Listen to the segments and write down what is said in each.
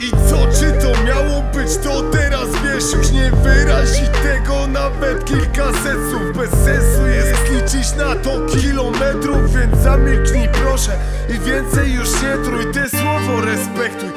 I co, czy to miało być, to teraz wiesz Już nie wyrazi tego nawet kilkaset słów Bez sensu jest liczyć na to kilometrów Więc zamilknij proszę. I więcej już nie trój Te słowo respektuj.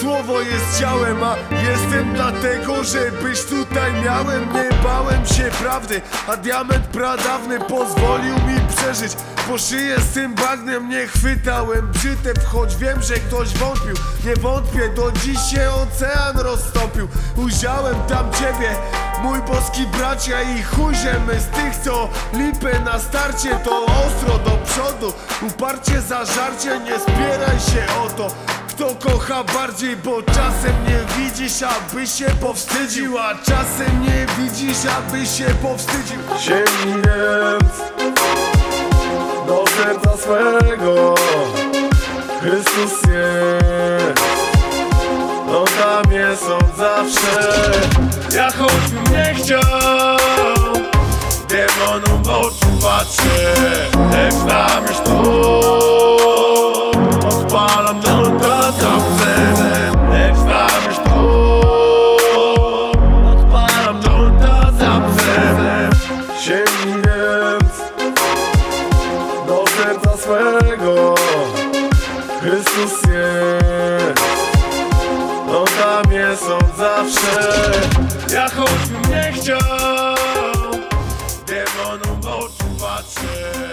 Słowo jest ciałem, a jestem dlatego, żebyś tutaj miałem. Nie bałem się prawdy, a diament pradawny pozwolił mi przeżyć Po szyję z tym bagnem nie chwytałem. Brzytew Choć wiem, że ktoś wątpił, nie wątpię Do dziś się ocean rozstąpił Ujrzałem tam ciebie, mój boski bracia i chuziemy Z tych co lipę na starcie to ostro do przodu. Uparcie za żarcie, nie spieraj się o to kto kocha bardziej, bo czasem nie widzisz, aby się powstydził. A czasem nie widzisz, aby się powstydził. Do serca swego. Chrystus jest. On tam jest od zawsze. Ja choćbym nie chciał Demonom w oczy patrzę. Lecz tam już tu Odpalam nota za Chrystus jest On tam jest od zawsze. Ja choćbym nie chciał Demonom w oczy patrzę